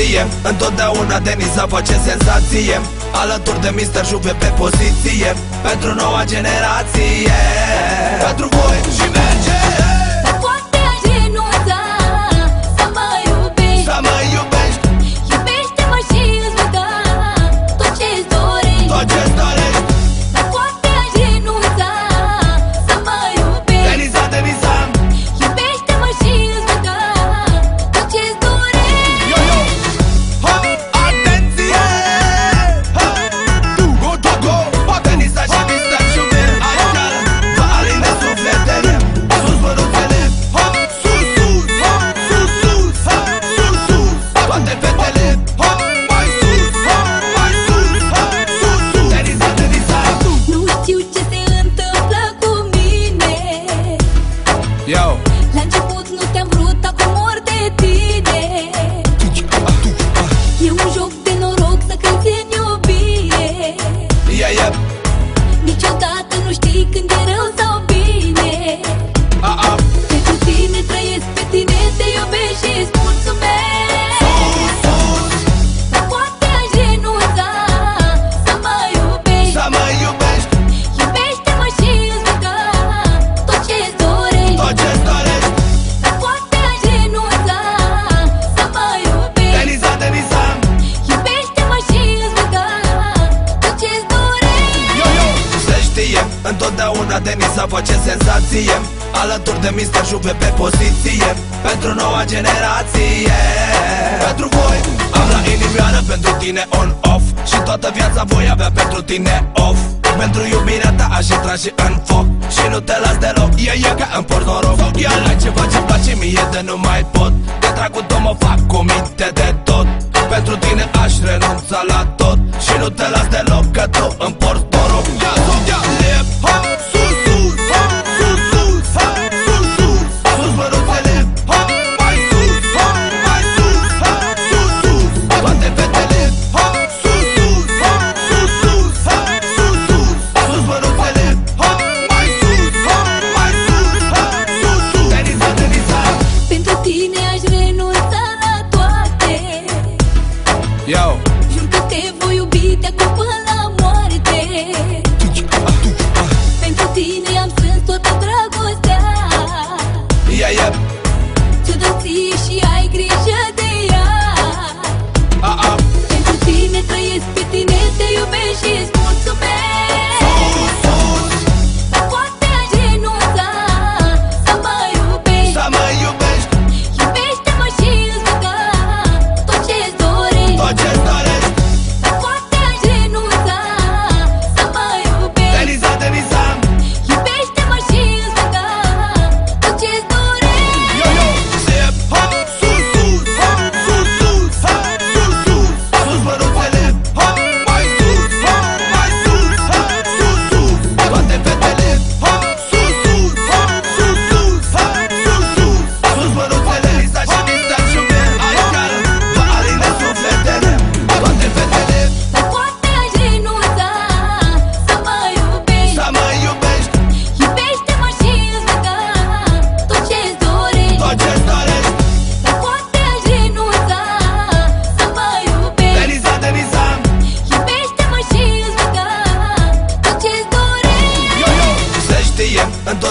prostie Întotdeauna Denisa face senzație. Alături de Mr. Juve pe poziție. Pentru noua generație. Pentru voi și mei de face senzație. Alături de Mr. Juve pe poziție. Pentru noua generație. Pentru voi am la inimioară pentru tine on-off Și toată viața voi avea pentru tine off. Pentru iubirea ta aș intra și în foc. Și nu te las deloc, e e ca în port noroc Iar ai ceva ce place mie de nu mai pot. De dragul tău mă fac comite de tot. Pentru tine aș renunța la tot. Și nu te las deloc că tu îmi porți yep Tu dă ție și ai grijă de ea uh -uh. Pentru tine trăiesc, pe tine te iubesc și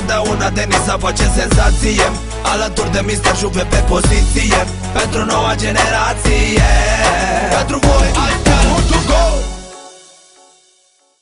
Întotdeauna tenisa face senzație. Alături de Mr. Juve pe poziție. Pentru noua generație. Pentru voi, altfel